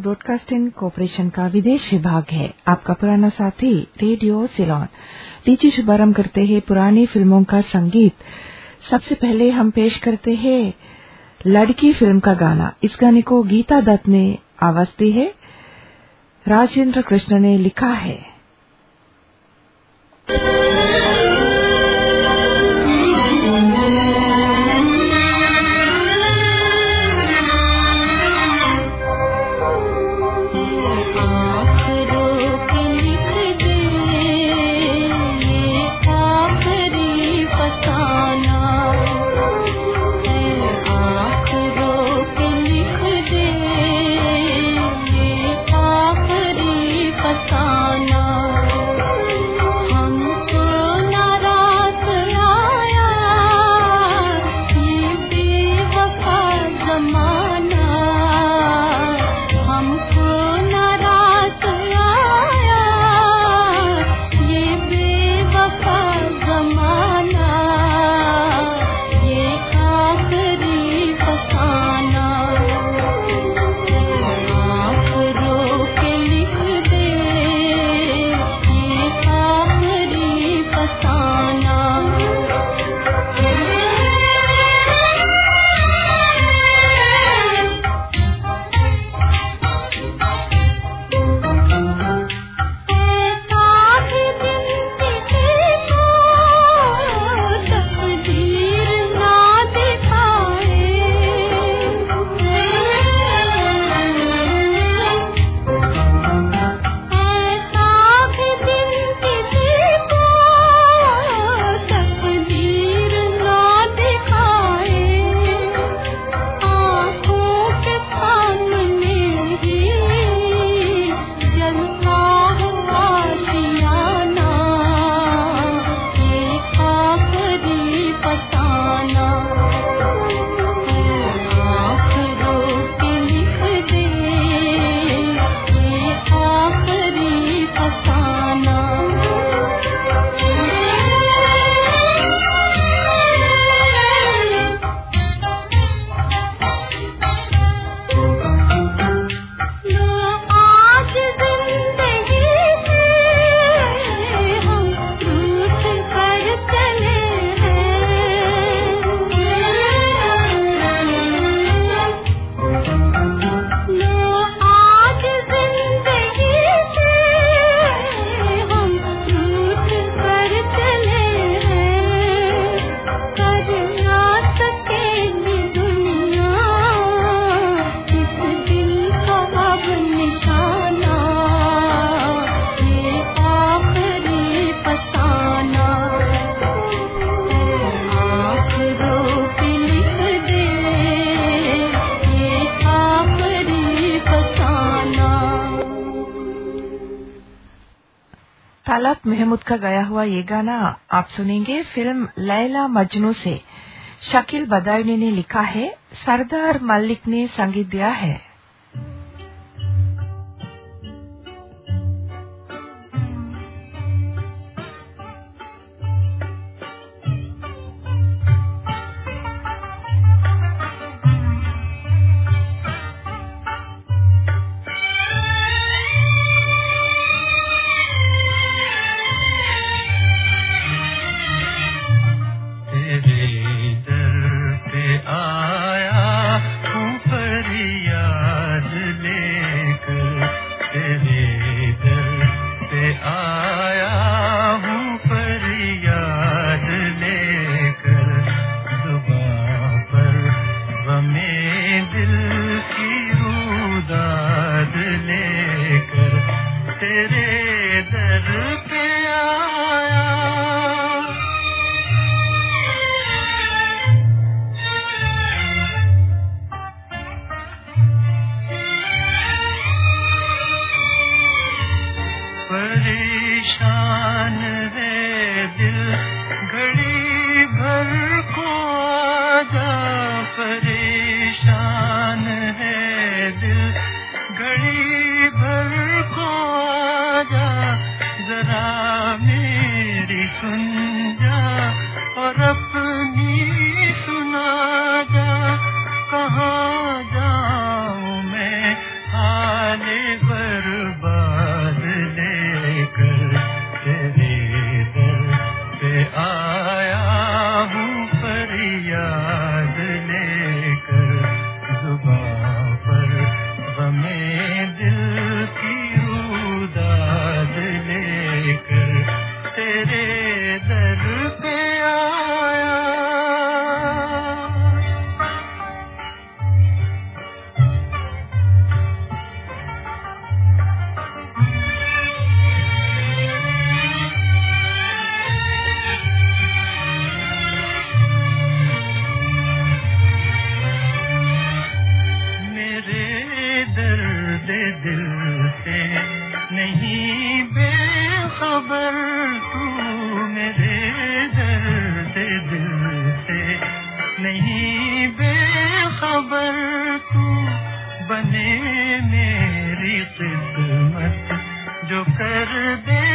Broadcasting corporation का विदेश विभाग है। आपका पुराना साथी रेडियो सिलोन लीजिए शुभारंभ करते हैं पुरानी फ़िल्मों का संगीत। सबसे पहले हम पेश करते हैं लड़की फ़िल्म का गाना। इस गाने को गीता दत्त ने आवाज़ दी है। राजेंद्र कृष्ण ने लिखा है। तालात महमूद का गाया हुआ ये गाना आप सुनेंगे। फ़िल्म लैला मजनू से। शकील बदायनी ने लिखा है, सरदार मलिक ने संगीत दिया है। कहाँ जाऊँ मैं खबर तू मेरे दर्द दिल से नहीं, बेखबर तू बने मेरी किस्मत जो कर दे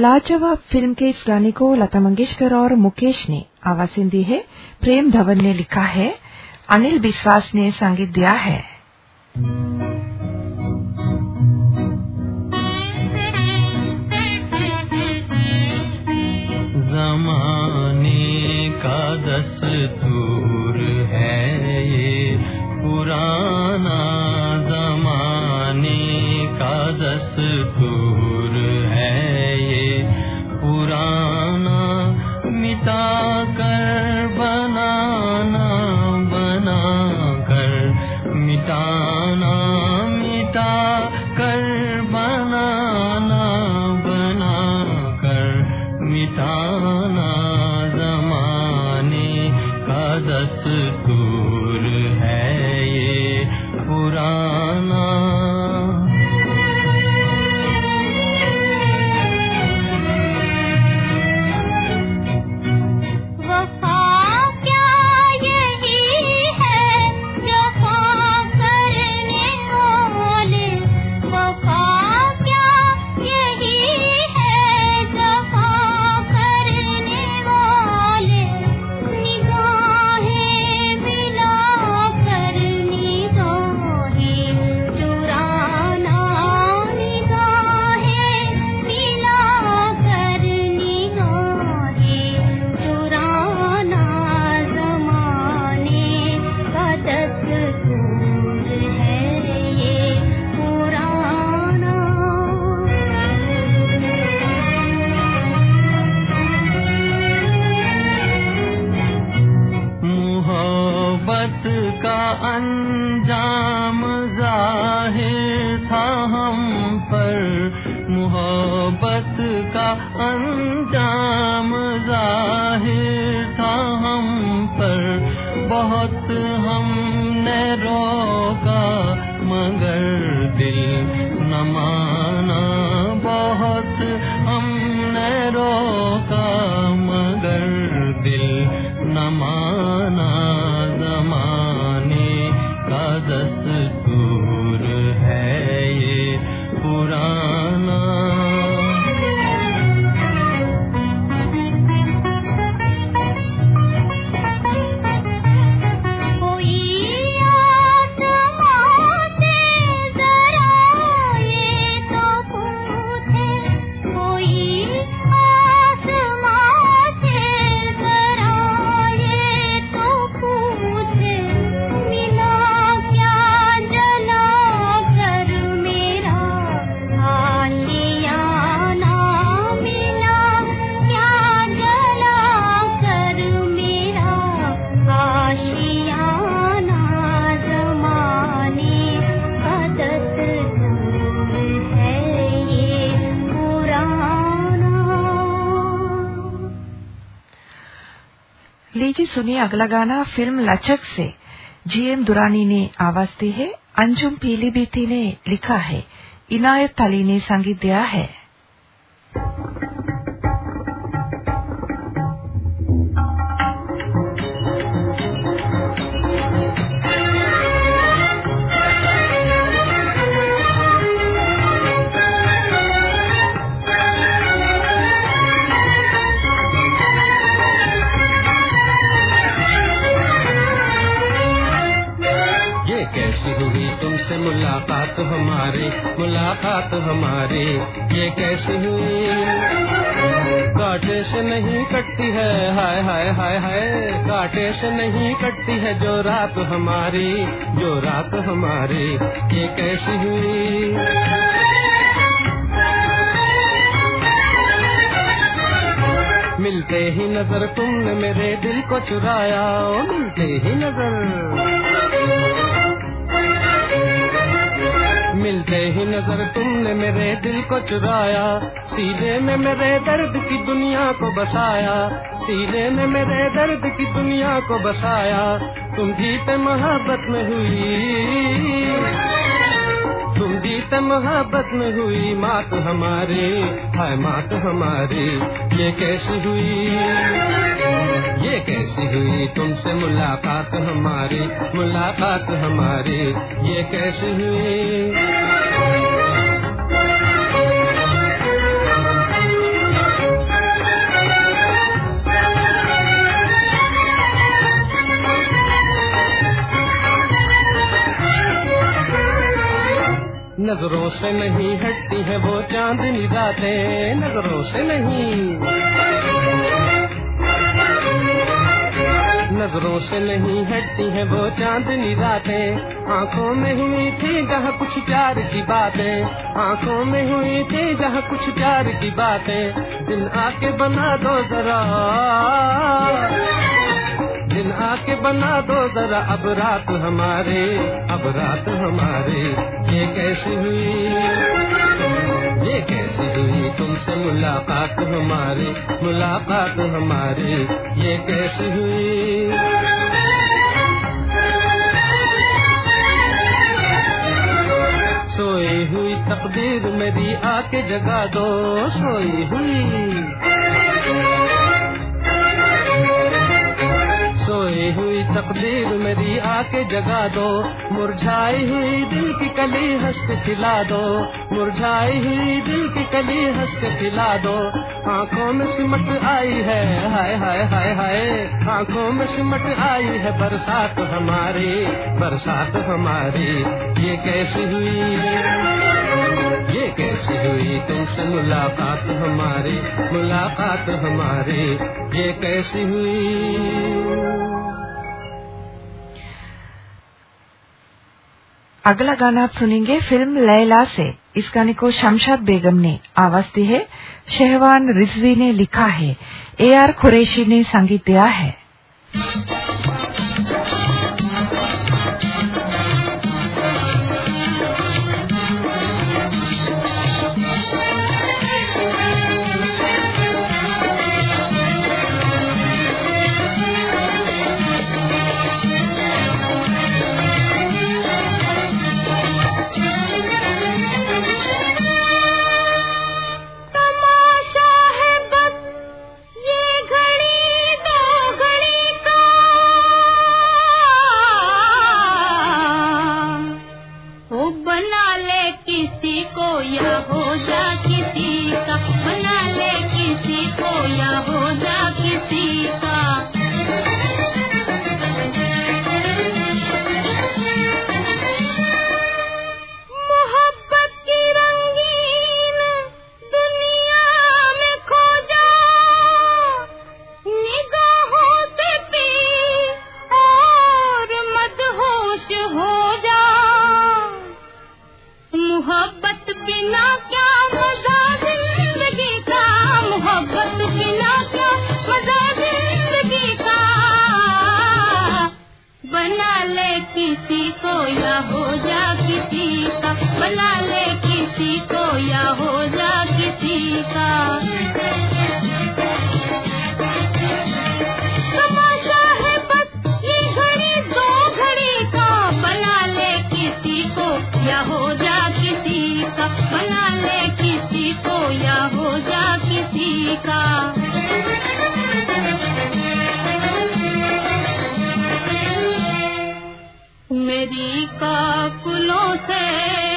लाजवाब फ़िल्म के इस गाने को लता मंगेशकर और मुकेश ने आवाज़ें दी है। प्रेम धवन ने लिखा है, अनिल विश्वास ने संगीत दिया है। लीजिए सुनिए अगला गाना फ़िल्म लचक से। जीएम दुरानी ने आवाज़ दी है, अंजुम पीलीबीती ने लिखा है, इनायत अली ने संगीत दिया है। मुलाकात हमारी मुलाकात हमारी, ये कैसी हुई? काटे से नहीं कटती है, हाय हाय हाय हाय, काटे से नहीं कटती है जो रात हमारी, जो रात हमारी, ये कैसी हुई? मिलते ही नज़र तुमने मेरे दिल को चुराया मिलते ही नज़र। मिलते ही नज़र तुमने मेरे दिल को चुराया। सीधे में मेरे दर्द की दुनिया को बसाया। सीधे में मेरे दर्द की दुनिया को बसाया। तुम जीते मोहब्बत में हुई। तुम जीत मोहब्बत में हुई मात हमारी। हाय मात हमारी, ये कैसी हुई? ये कैसी हुई तुमसे मुलाकात हमारी मुलाकात हमारी, ये कैसी हुई? नज़रों से नहीं हटती है वो चांदनी रातें, नज़रों से नहीं। नज़रों से नहीं हटती है वो चांदनी रातें। आँखों में हुई थी जहाँ कुछ प्यार की बातें। आँखों में हुई थी जहाँ कुछ प्यार की बातें। दिन आके बना दो जरा। दिन आके बना दो जरा। अब रात हमारे, अब रात हमारे। ये कैसी हुई? ये कैसी हुई? तुमसे मुलाकात हमारी मुलाकात हमारी, ये कैसे हुई? सोई हुई तकदीर मेरी आके जगा दो, सोई हुई। तकदीर मेरी आके जगा दो। मुरझाई हुई दिल की कली हंस खिला दो। मुरझाई हुई दिल की कली हंस खिला दो। आँखों में सिमट आई है, हाय हाय हाय हाय। आँखों में सिमट आई है, बरसात हमारी बरसात हमारी। ये कैसी हुई? ये कैसी हुई? तुमसे मुलाकात हमारी मुलाकात हमारी। ये कैसी हुई? अगला गाना आप सुनेंगे फ़िल्म लैला से। इस गाने को शमशाद बेगम ने आवाज़ दी है। शहवान रिजवी ने लिखा है। ए आर खुरैशी ने संगीत दिया है। ती या हो जा बना ले किसी को या हो जा मेरी का। कुलों से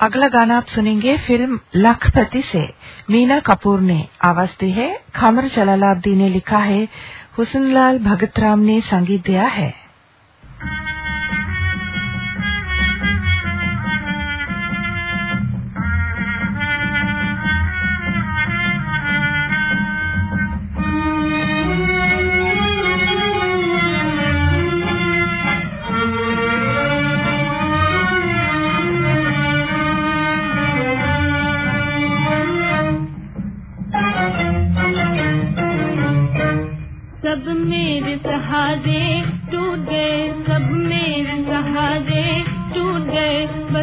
अगला गाना आप सुनेंगे, फ़िल्म लखपति से। मीना कपूर ने आवाज़ दी है। खमर जलालाब्दी ने लिखा है, हुसनलाल भगतराम ने संगीत दिया है।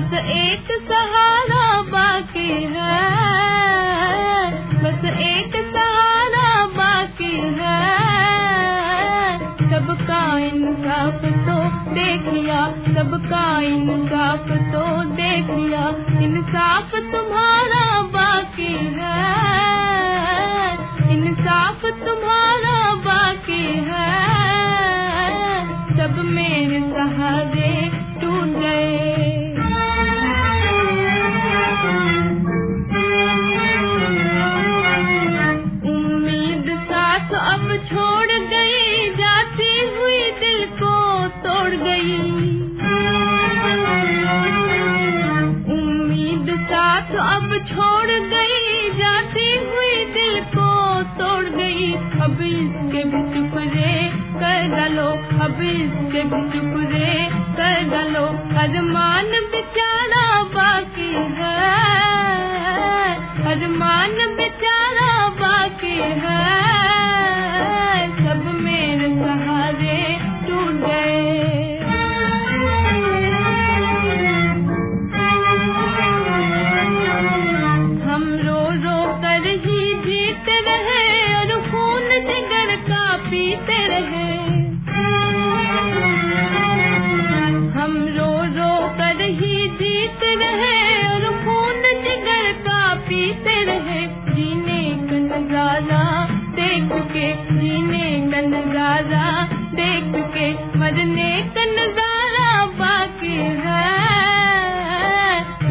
बस एक सहारा बाकी है। बस एक सहारा बाकी है। सबका इंसाफ तो देख लिया, सबका इंसाफ तो देख लिया। इंसाफ तुम्हारा बाकी है। Thank you.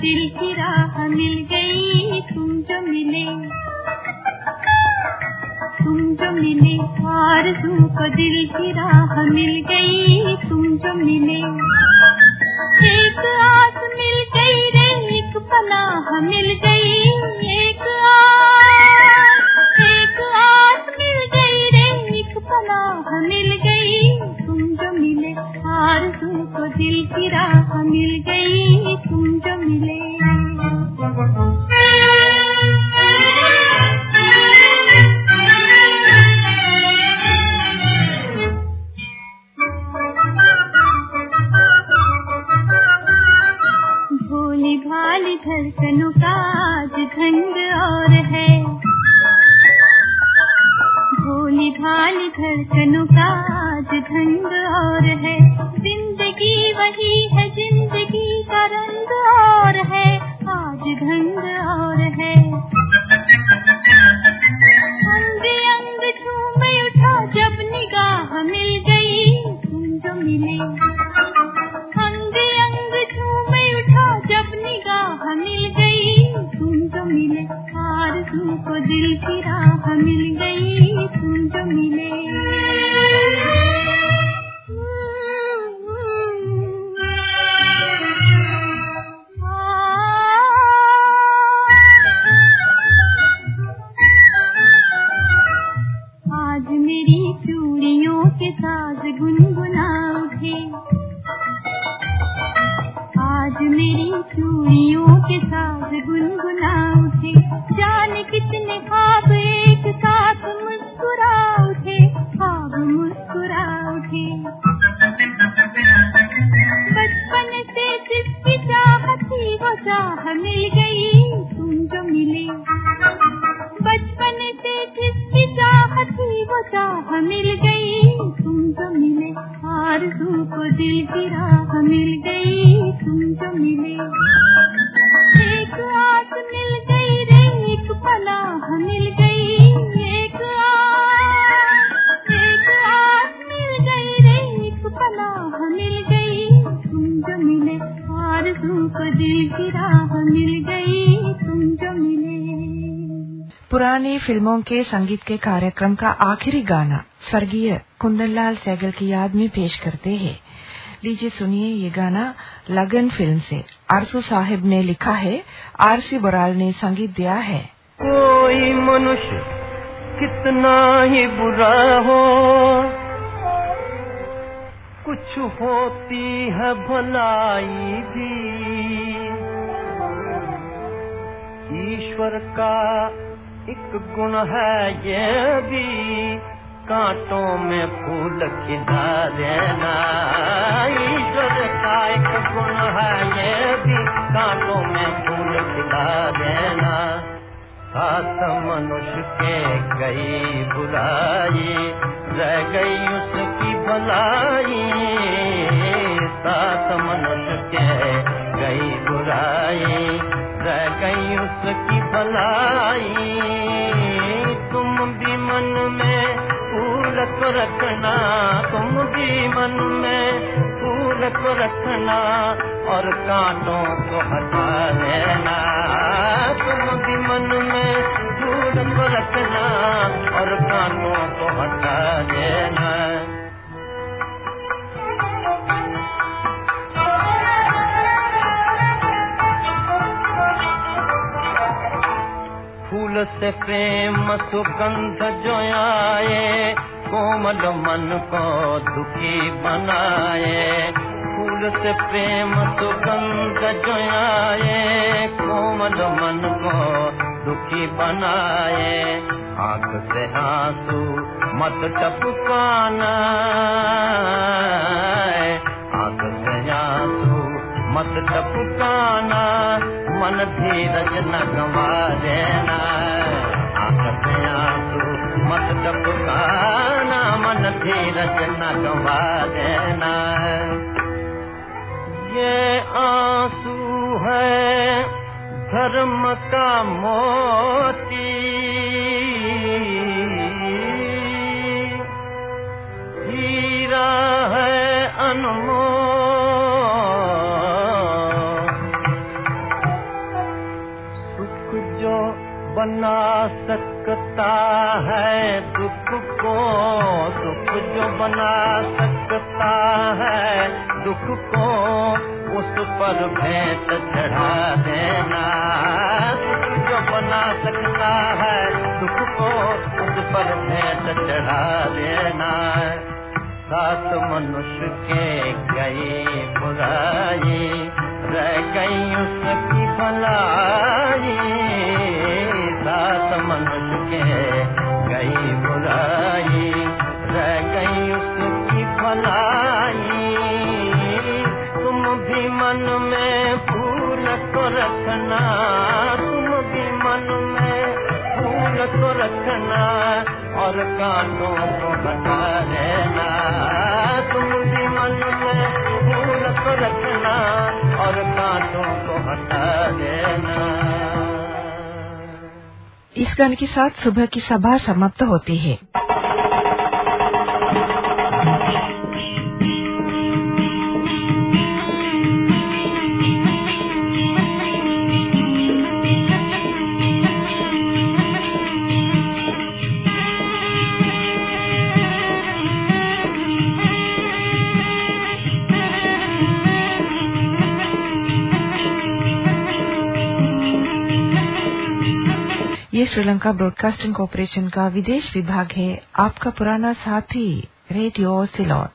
दिल की राह मिल गई, तुम जो मिले। तुम जो मिले आरज़ू को दिल की राह मिल गई, तुम जो मिले। एक आस मिल गई रे, एक पनाह मिल गई, एक आस। एक आस मिल गई रे, एक पनाह मिल गई। दिल की राह मिल गई तुम जो मिले। भाली धड़कनों का आज ढंग और है। ज़िंदगी वही है, ज़िंदगी का रंग और है। आज ढंग और है। अंग अंग झूम आज मेरी चूड़ियों के साज गुनगुना उठे। जाने कितने ख्वाब एक साथ मुस्कुरा उठे। ख्वाब मुस्कुरा उठे। बचपन से जिसकी चाहत थी, वो चाह मिल गई, तुम जो मिले। बचपन से जिसकी चाहत थी, वो चाह मिल गई, तुम जो मिले। आरज़ू को दिल की राह मिल गई। पुरानी फ़िल्मों के संगीत के कार्यक्रम का आखिरी गाना, स्वर्गीय कुंदनलाल सैगल की याद में पेश करते हैं। लीजिए सुनिए ये गाना लगन फ़िल्म से। आरसू साहिब ने लिखा है, आरसी बराल ने संगीत दिया है। कोई मनुष्य कितना ही बुरा हो, कुछ होती है भलाई भी। ईश्वर का एक गुण है ये भी, कांटों में फूल खिला देना ईश्वर का एक गुण है ये भी, कांटों में फूल खिला देना सात मनुष्य के गई बुराई, रह गई उसकी भलाई। सात मनुष्य के गई बुराई गई उसकी भलाई। तुम भी मन में फूल को रखना, तुम भी मन में फूल को रखना, और कांटों को हटा देना तुम भी मन में फूल को रखना, और कांटों को हटा देना से प्रेम सुगंध जो आए, कोमल मन को दुखी बनाए। फूल से प्रेम सुगंध जो आए, कोमल मन को दुखी बनाए। आँख से आँसू मत टपकाना आँख से आँसू मत टपकाना। मन धीरज न गवा देना। आँख से आँसू मत टपकाना, मन धीरज न गवा देना। ये आँसू है धर्म का मोती। हीरा है अनमोल सकता है, दुख को सुख जो बना सकता है। दुख को उस पर भेंट चढ़ा देना सुख जो बना सकता है, दुख को उस पर भेंट चढ़ा देना। सात मनुष्य के गई बुराई, रह गई उसकी भलाई। रखना और कांटों को बता देना। इस गाने के साथ सुबह की सभा समाप्त होती है। श्रीलंका ब्रॉडकास्टिंग कॉरपोरेशन का विदेश विभाग है। आपका पुराना साथी, रेडियो सिलोन।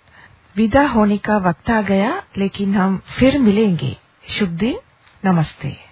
विदा होने का वक्त आ गया, लेकिन हम फिर मिलेंगे। शुभ दिन, नमस्ते।